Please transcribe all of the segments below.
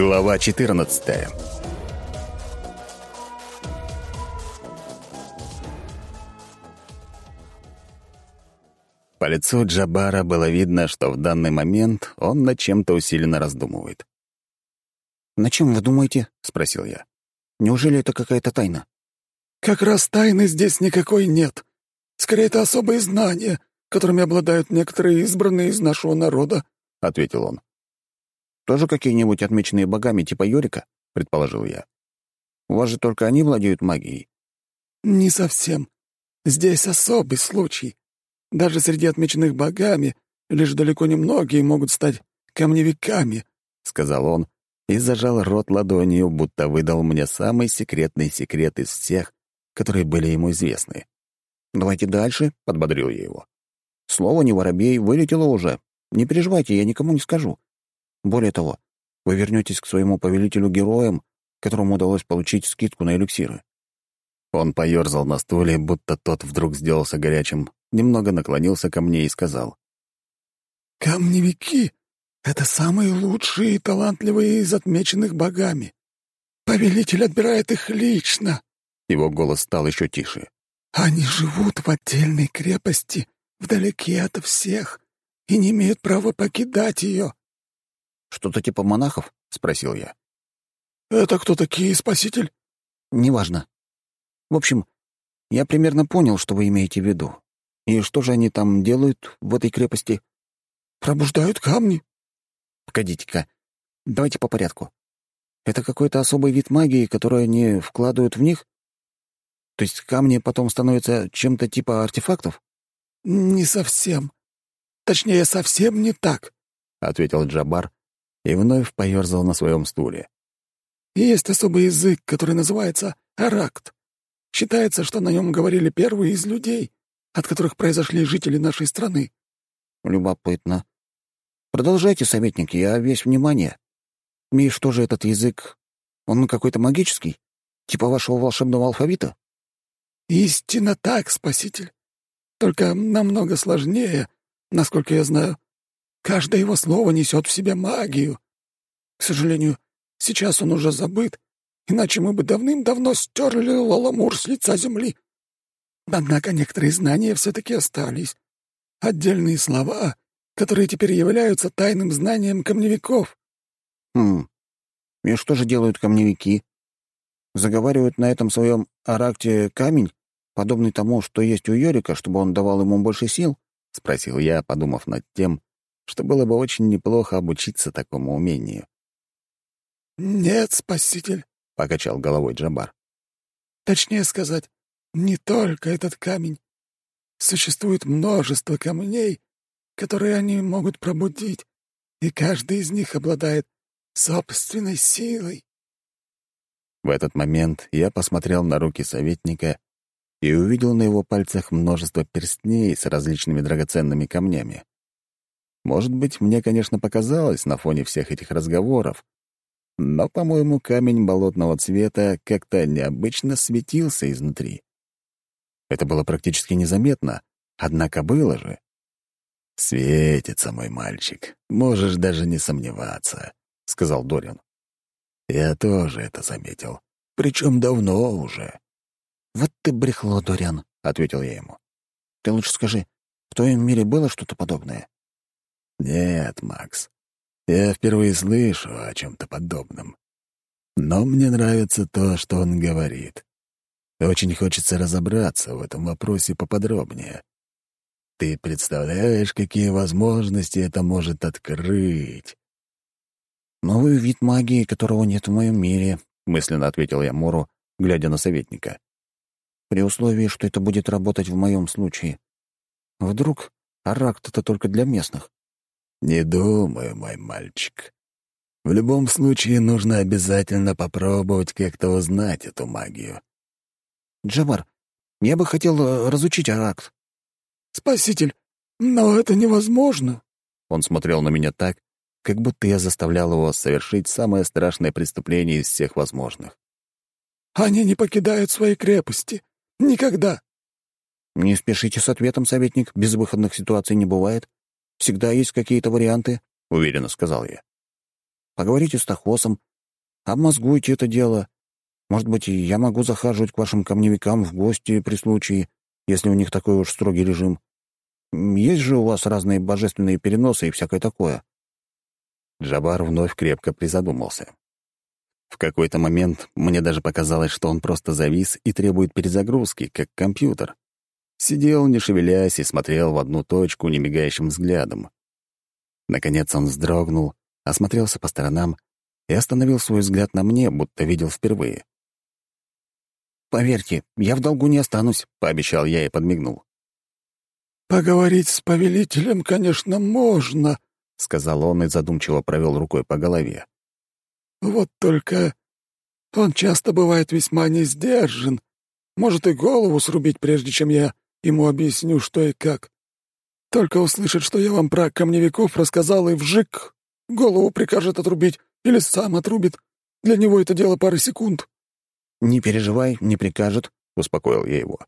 Глава 14 По лицу Джабара было видно, что в данный момент он над чем-то усиленно раздумывает. «На чем вы думаете?» — спросил я. «Неужели это какая-то тайна?» «Как раз тайны здесь никакой нет. Скорее, это особые знания, которыми обладают некоторые избранные из нашего народа», — ответил он. «Тоже какие-нибудь отмеченные богами типа Йорика?» — предположил я. «У вас же только они владеют магией». «Не совсем. Здесь особый случай. Даже среди отмеченных богами лишь далеко не многие могут стать камневиками», — сказал он и зажал рот ладонью, будто выдал мне самый секретный секрет из всех, которые были ему известны. «Давайте дальше», — подбодрил я его. «Слово «не воробей» вылетело уже. Не переживайте, я никому не скажу. Более того, вы вернетесь к своему повелителю героям, которому удалось получить скидку на эликсиры». Он поерзал на стуле, будто тот вдруг сделался горячим, немного наклонился ко мне и сказал. «Камневики — это самые лучшие и талантливые из отмеченных богами. Повелитель отбирает их лично». Его голос стал еще тише. «Они живут в отдельной крепости, вдалеке от всех, и не имеют права покидать ее». «Что-то типа монахов?» — спросил я. «Это кто такие, спаситель?» «Неважно. В общем, я примерно понял, что вы имеете в виду. И что же они там делают в этой крепости? Пробуждают камни. Погодите-ка. Давайте по порядку. Это какой-то особый вид магии, который они вкладывают в них? То есть камни потом становятся чем-то типа артефактов? Не совсем. Точнее, совсем не так, — ответил Джабар и вновь поерзал на своем стуле. Есть особый язык, который называется аракт. Считается, что на нем говорили первые из людей, от которых произошли жители нашей страны. Любопытно. Продолжайте, советник, я весь внимание. И что же этот язык? Он какой-то магический? Типа вашего волшебного алфавита? Истинно так, спаситель. Только намного сложнее, насколько я знаю. Каждое его слово несет в себе магию. К сожалению, сейчас он уже забыт, иначе мы бы давным-давно стерли Лаламур с лица земли. Однако некоторые знания все-таки остались. Отдельные слова, которые теперь являются тайным знанием камневиков. Хм. И что же делают камневики? Заговаривают на этом своем аракте камень, подобный тому, что есть у Йорика, чтобы он давал ему больше сил? — спросил я, подумав над тем, что было бы очень неплохо обучиться такому умению. «Нет, спаситель», — покачал головой Джабар. «Точнее сказать, не только этот камень. Существует множество камней, которые они могут пробудить, и каждый из них обладает собственной силой. В этот момент я посмотрел на руки советника и увидел на его пальцах множество перстней с различными драгоценными камнями. Может быть, мне, конечно, показалось на фоне всех этих разговоров, но, по-моему, камень болотного цвета как-то необычно светился изнутри. Это было практически незаметно, однако было же. «Светится, мой мальчик, можешь даже не сомневаться», — сказал Дорин. «Я тоже это заметил, причем давно уже». «Вот ты брехло, Дориан», — ответил я ему. «Ты лучше скажи, в твоем мире было что-то подобное?» «Нет, Макс, я впервые слышу о чем-то подобном. Но мне нравится то, что он говорит. Очень хочется разобраться в этом вопросе поподробнее. Ты представляешь, какие возможности это может открыть? «Новый вид магии, которого нет в моем мире», — мысленно ответил я Мору, глядя на советника. «При условии, что это будет работать в моем случае. Вдруг аракт — это только для местных?» «Не думаю, мой мальчик. В любом случае нужно обязательно попробовать как-то узнать эту магию. Джабар, я бы хотел э, разучить Аракт». «Спаситель, но это невозможно». Он смотрел на меня так, как будто я заставлял его совершить самое страшное преступление из всех возможных. «Они не покидают свои крепости. Никогда». «Не спешите с ответом, советник. Безвыходных ситуаций не бывает. Всегда есть какие-то варианты», — уверенно сказал я. «Поговорите с Тахосом, обмозгуйте это дело. Может быть, я могу захаживать к вашим камневикам в гости при случае, если у них такой уж строгий режим. Есть же у вас разные божественные переносы и всякое такое». Джабар вновь крепко призадумался. В какой-то момент мне даже показалось, что он просто завис и требует перезагрузки, как компьютер. Сидел, не шевелясь, и смотрел в одну точку немигающим взглядом. Наконец он вздрогнул, осмотрелся по сторонам и остановил свой взгляд на мне, будто видел впервые. «Поверьте, я в долгу не останусь», — пообещал я и подмигнул. «Поговорить с повелителем, конечно, можно», — сказал он и задумчиво провел рукой по голове. «Вот только он часто бывает весьма не сдержан. Может и голову срубить, прежде чем я Ему объясню, что и как. Только услышит, что я вам про камневиков рассказал, и вжик, голову прикажет отрубить или сам отрубит. Для него это дело пары секунд». «Не переживай, не прикажет», — успокоил я его.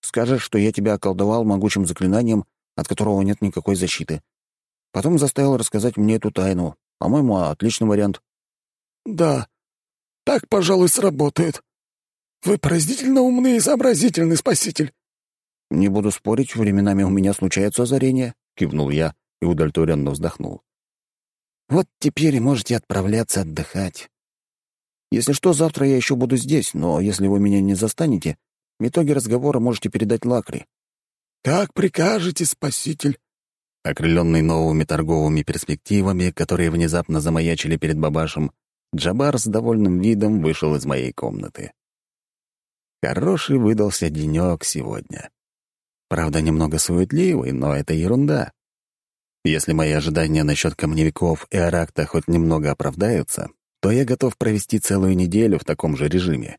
«Скажешь, что я тебя околдовал могучим заклинанием, от которого нет никакой защиты. Потом заставил рассказать мне эту тайну. По-моему, отличный вариант». «Да, так, пожалуй, сработает. Вы поразительно умный и сообразительный спаситель. «Не буду спорить, временами у меня случаются озарения», — кивнул я и удовлетворенно вздохнул. «Вот теперь можете отправляться отдыхать. Если что, завтра я еще буду здесь, но если вы меня не застанете, итоги разговора можете передать Лакри». «Как прикажете, спаситель». Окрыленный новыми торговыми перспективами, которые внезапно замаячили перед Бабашем, Джабар с довольным видом вышел из моей комнаты. Хороший выдался денек сегодня. Правда, немного суетливый, но это ерунда. Если мои ожидания насчет камневиков и Аракта хоть немного оправдаются, то я готов провести целую неделю в таком же режиме.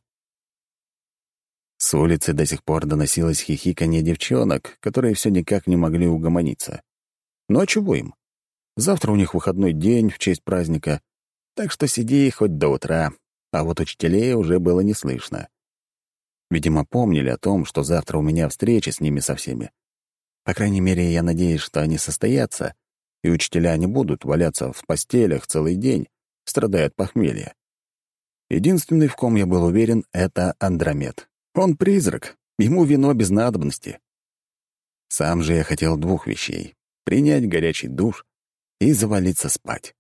С улицы до сих пор доносилось хихиканье девчонок, которые все никак не могли угомониться. Ну а чего им? Завтра у них выходной день в честь праздника, так что сиди хоть до утра, а вот учителей уже было не слышно. Видимо, помнили о том, что завтра у меня встреча с ними со всеми. По крайней мере, я надеюсь, что они состоятся, и учителя не будут валяться в постелях целый день, страдая от похмелья. Единственный, в ком я был уверен, — это Андромед. Он призрак, ему вино без надобности. Сам же я хотел двух вещей — принять горячий душ и завалиться спать.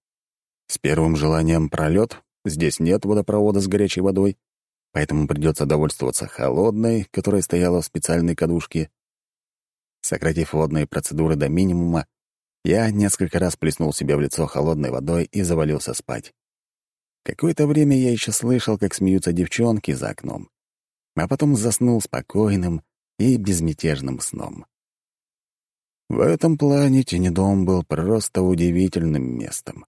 С первым желанием пролет, здесь нет водопровода с горячей водой, поэтому придется довольствоваться холодной, которая стояла в специальной кадушке. Сократив водные процедуры до минимума, я несколько раз плеснул себе в лицо холодной водой и завалился спать. Какое-то время я еще слышал, как смеются девчонки за окном, а потом заснул спокойным и безмятежным сном. В этом плане Тенедом был просто удивительным местом.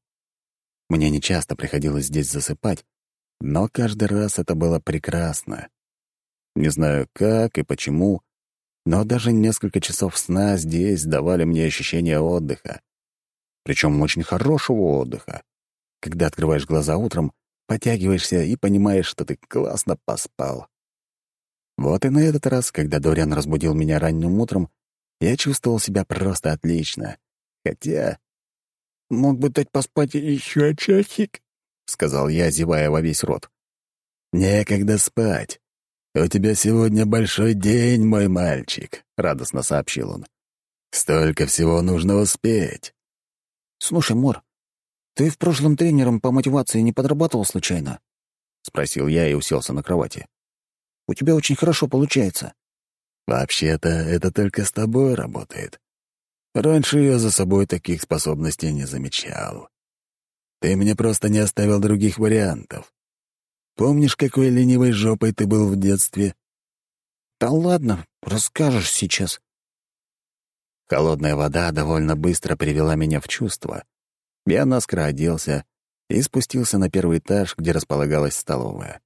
Мне нечасто приходилось здесь засыпать, но каждый раз это было прекрасно. Не знаю как и почему, но даже несколько часов сна здесь давали мне ощущение отдыха. Причем очень хорошего отдыха. Когда открываешь глаза утром, потягиваешься и понимаешь, что ты классно поспал. Вот и на этот раз, когда Дориан разбудил меня ранним утром, я чувствовал себя просто отлично. Хотя... Мог бы дать поспать еще часик, — сказал я, зевая во весь рот. «Некогда спать. У тебя сегодня большой день, мой мальчик», — радостно сообщил он. «Столько всего нужно успеть». «Слушай, Мор, ты в прошлом тренером по мотивации не подрабатывал случайно?» — спросил я и уселся на кровати. «У тебя очень хорошо получается». «Вообще-то это только с тобой работает. Раньше я за собой таких способностей не замечал. Ты мне просто не оставил других вариантов. Помнишь, какой ленивой жопой ты был в детстве?» «Да ладно, расскажешь сейчас». Холодная вода довольно быстро привела меня в чувство. Я наскоро оделся и спустился на первый этаж, где располагалась столовая.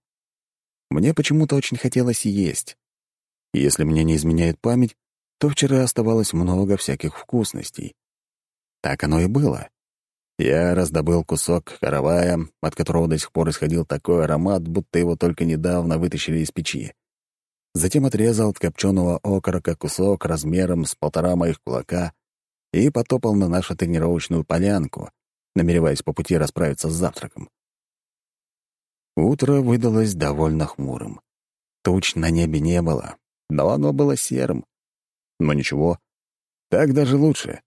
Мне почему-то очень хотелось есть. если мне не изменяет память, то вчера оставалось много всяких вкусностей. Так оно и было. Я раздобыл кусок каравая, от которого до сих пор исходил такой аромат, будто его только недавно вытащили из печи. Затем отрезал от копченого окорока кусок размером с полтора моих кулака и потопал на нашу тренировочную полянку, намереваясь по пути расправиться с завтраком. Утро выдалось довольно хмурым. Туч на небе не было, но оно было серым. Но ничего, так даже лучше.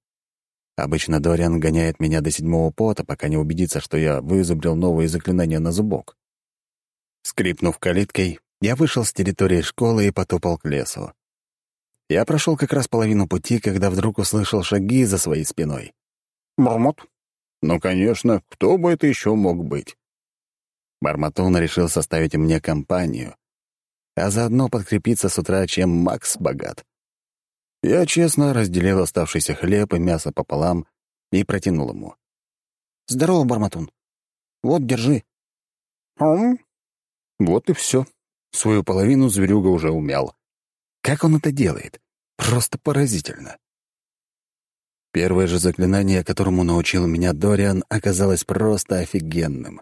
Обычно Дориан гоняет меня до седьмого пота, пока не убедится, что я вызубрил новые заклинания на зубок. Скрипнув калиткой, я вышел с территории школы и потопал к лесу. Я прошел как раз половину пути, когда вдруг услышал шаги за своей спиной. «Мармот?» «Ну, конечно, кто бы это еще мог быть?» Барматон решил составить мне компанию, а заодно подкрепиться с утра, чем Макс богат. Я честно разделил оставшийся хлеб и мясо пополам и протянул ему. «Здорово, Барматун. Вот, держи». «Ум?» Вот и все. Свою половину зверюга уже умял. Как он это делает? Просто поразительно. Первое же заклинание, которому научил меня Дориан, оказалось просто офигенным.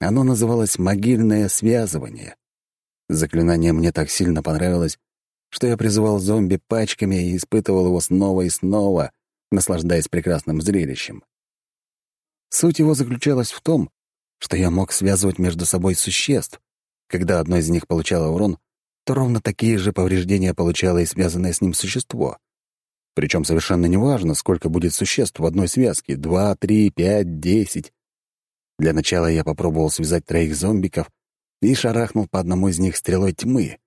Оно называлось «могильное связывание». Заклинание мне так сильно понравилось, что я призывал зомби пачками и испытывал его снова и снова, наслаждаясь прекрасным зрелищем. Суть его заключалась в том, что я мог связывать между собой существ. Когда одно из них получало урон, то ровно такие же повреждения получало и связанное с ним существо. Причем совершенно неважно, сколько будет существ в одной связке — два, три, пять, десять. Для начала я попробовал связать троих зомбиков и шарахнул по одному из них стрелой тьмы.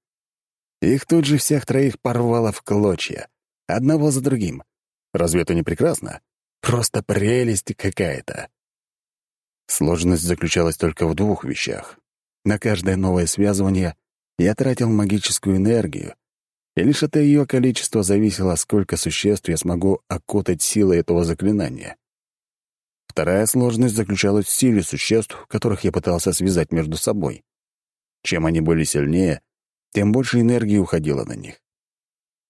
Их тут же всех троих порвало в клочья, одного за другим. Разве это не прекрасно? Просто прелесть какая-то. Сложность заключалась только в двух вещах. На каждое новое связывание я тратил магическую энергию, и лишь от ее количества зависело, сколько существ я смогу окутать силой этого заклинания. Вторая сложность заключалась в силе существ, которых я пытался связать между собой. Чем они были сильнее, тем больше энергии уходило на них.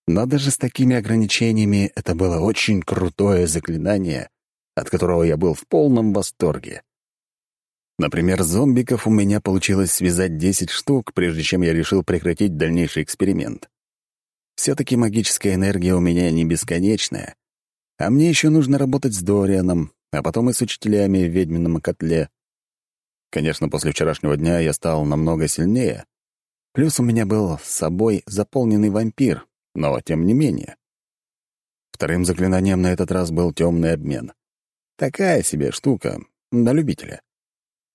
Но даже с такими ограничениями это было очень крутое заклинание, от которого я был в полном восторге. Например, зомбиков у меня получилось связать 10 штук, прежде чем я решил прекратить дальнейший эксперимент. Все-таки магическая энергия у меня не бесконечная, а мне еще нужно работать с Дорианом, а потом и с учителями в ведьмином котле. Конечно, после вчерашнего дня я стал намного сильнее. Плюс у меня был с собой заполненный вампир, но тем не менее. Вторым заклинанием на этот раз был темный обмен. Такая себе штука, на любителя.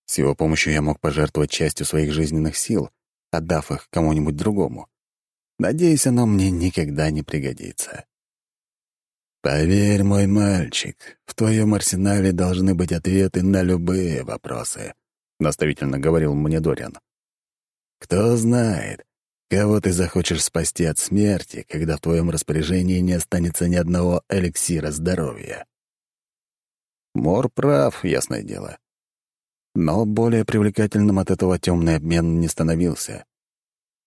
С его помощью я мог пожертвовать частью своих жизненных сил, отдав их кому-нибудь другому. Надеюсь, оно мне никогда не пригодится. «Поверь, мой мальчик, в твоем арсенале должны быть ответы на любые вопросы», — наставительно говорил мне Дориан. «Кто знает, кого ты захочешь спасти от смерти, когда в твоем распоряжении не останется ни одного эликсира здоровья». Мор прав, ясное дело. Но более привлекательным от этого темный обмен не становился.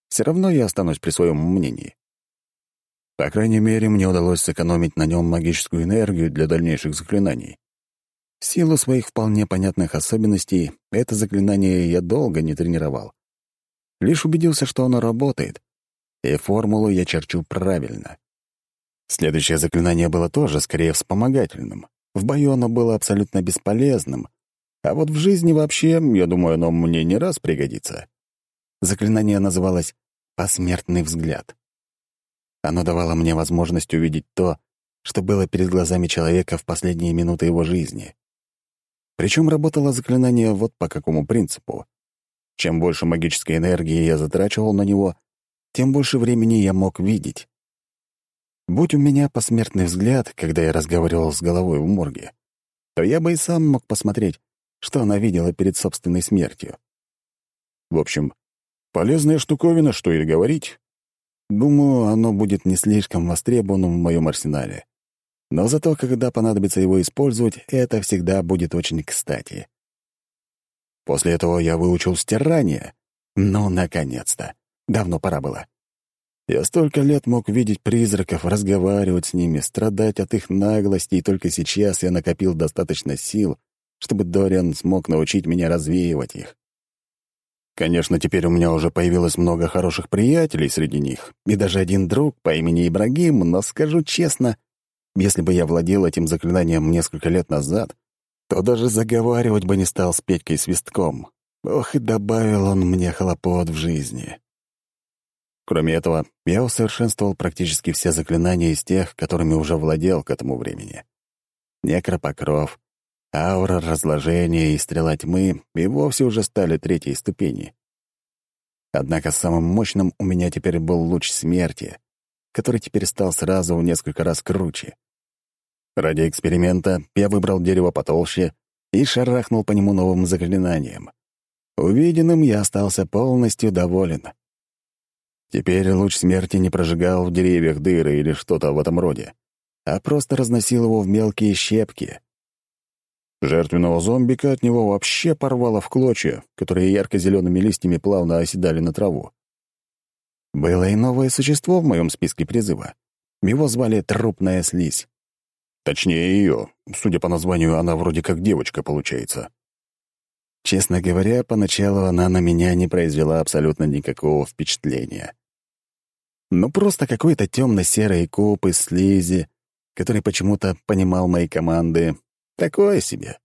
Все равно я останусь при своем мнении. По крайней мере, мне удалось сэкономить на нем магическую энергию для дальнейших заклинаний. В силу своих вполне понятных особенностей это заклинание я долго не тренировал. Лишь убедился, что оно работает, и формулу я черчу правильно. Следующее заклинание было тоже скорее вспомогательным. В бою оно было абсолютно бесполезным, а вот в жизни вообще, я думаю, оно мне не раз пригодится. Заклинание называлось «Посмертный взгляд». Оно давало мне возможность увидеть то, что было перед глазами человека в последние минуты его жизни. Причем работало заклинание вот по какому принципу. Чем больше магической энергии я затрачивал на него, тем больше времени я мог видеть. Будь у меня посмертный взгляд, когда я разговаривал с головой в морге, то я бы и сам мог посмотреть, что она видела перед собственной смертью. В общем, полезная штуковина, что и говорить. Думаю, оно будет не слишком востребованным в моем арсенале. Но зато, когда понадобится его использовать, это всегда будет очень кстати. После этого я выучил стирание. Ну, наконец-то. Давно пора было. Я столько лет мог видеть призраков, разговаривать с ними, страдать от их наглости, и только сейчас я накопил достаточно сил, чтобы Дориан смог научить меня развеивать их. Конечно, теперь у меня уже появилось много хороших приятелей среди них, и даже один друг по имени Ибрагим, но скажу честно, если бы я владел этим заклинанием несколько лет назад, то даже заговаривать бы не стал с Петькой Свистком. Ох, и добавил он мне хлопот в жизни. Кроме этого, я усовершенствовал практически все заклинания из тех, которыми уже владел к этому времени. Некропокров, аура разложения и стрела тьмы и вовсе уже стали третьей ступени. Однако самым мощным у меня теперь был луч смерти, который теперь стал сразу в несколько раз круче. Ради эксперимента я выбрал дерево потолще и шарахнул по нему новым заклинанием. Увиденным я остался полностью доволен. Теперь луч смерти не прожигал в деревьях дыры или что-то в этом роде, а просто разносил его в мелкие щепки. Жертвенного зомбика от него вообще порвало в клочья, которые ярко-зелеными листьями плавно оседали на траву. Было и новое существо в моем списке призыва. Его звали Трупная Слизь. Точнее, ее. Судя по названию, она вроде как девочка получается. Честно говоря, поначалу она на меня не произвела абсолютно никакого впечатления. Ну, просто какой-то темно-серый куб из слизи, который почему-то понимал мои команды. Такое себе.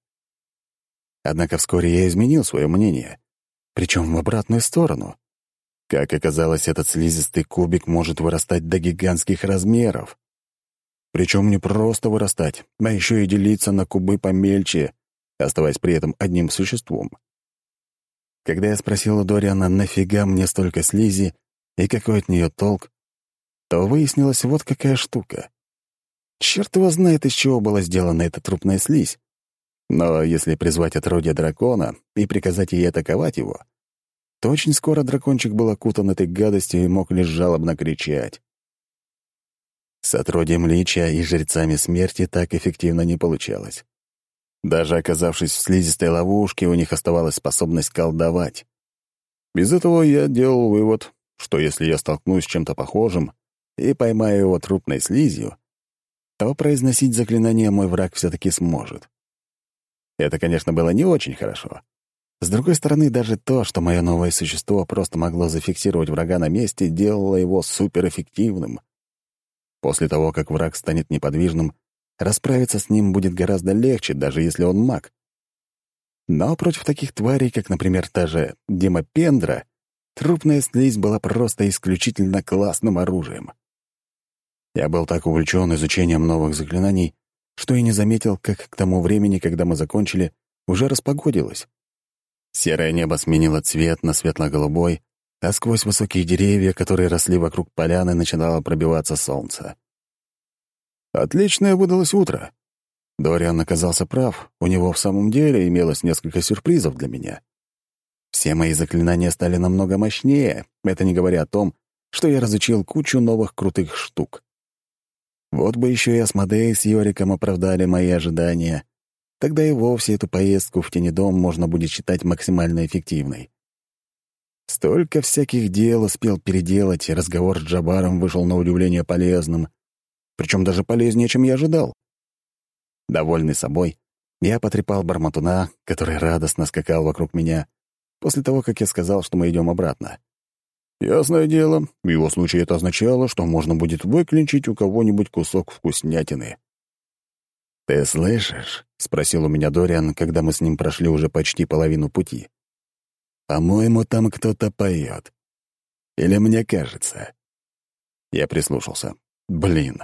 Однако вскоре я изменил свое мнение, причем в обратную сторону. Как оказалось, этот слизистый кубик может вырастать до гигантских размеров. Причем не просто вырастать, а еще и делиться на кубы помельче, оставаясь при этом одним существом. Когда я спросил у Дориана, нафига мне столько слизи и какой от нее толк, то выяснилось вот какая штука. Черт его знает, из чего была сделана эта трупная слизь. Но если призвать отродье дракона и приказать ей атаковать его, то очень скоро дракончик был окутан этой гадостью и мог лишь жалобно кричать. С отродьем лича и жрецами смерти так эффективно не получалось. Даже оказавшись в слизистой ловушке, у них оставалась способность колдовать. Без этого я делал вывод, что если я столкнусь с чем-то похожим и поймаю его трупной слизью, то произносить заклинание мой враг все-таки сможет. Это, конечно, было не очень хорошо. С другой стороны, даже то, что мое новое существо просто могло зафиксировать врага на месте, делало его суперэффективным. После того, как враг станет неподвижным, Расправиться с ним будет гораздо легче, даже если он маг. Но против таких тварей, как, например, та же Демопендра, трупная слизь была просто исключительно классным оружием. Я был так увлечен изучением новых заклинаний, что и не заметил, как к тому времени, когда мы закончили, уже распогодилось. Серое небо сменило цвет на светло-голубой, а сквозь высокие деревья, которые росли вокруг поляны, начинало пробиваться солнце. Отличное выдалось утро. Дориан оказался прав, у него в самом деле имелось несколько сюрпризов для меня. Все мои заклинания стали намного мощнее, это не говоря о том, что я разучил кучу новых крутых штук. Вот бы еще и Асмодей с Йориком оправдали мои ожидания. Тогда и вовсе эту поездку в Тенедом можно будет считать максимально эффективной. Столько всяких дел успел переделать, и разговор с Джабаром вышел на удивление полезным — причем даже полезнее, чем я ожидал. Довольный собой, я потрепал Барматуна, который радостно скакал вокруг меня, после того, как я сказал, что мы идем обратно. Ясное дело, в его случае это означало, что можно будет выклинчить у кого-нибудь кусок вкуснятины. «Ты слышишь?» — спросил у меня Дориан, когда мы с ним прошли уже почти половину пути. «По-моему, там кто-то поет. Или мне кажется?» Я прислушался. «Блин,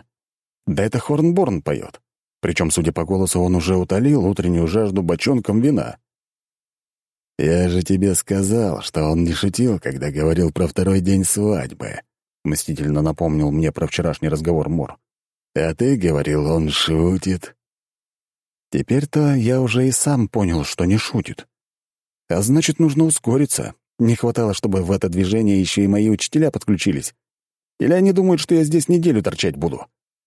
да это Хорнборн поет. Причем, судя по голосу, он уже утолил утреннюю жажду бочонком вина. «Я же тебе сказал, что он не шутил, когда говорил про второй день свадьбы», — мстительно напомнил мне про вчерашний разговор Мор. «А ты говорил, он шутит». Теперь-то я уже и сам понял, что не шутит. А значит, нужно ускориться. Не хватало, чтобы в это движение еще и мои учителя подключились. Или они думают, что я здесь неделю торчать буду.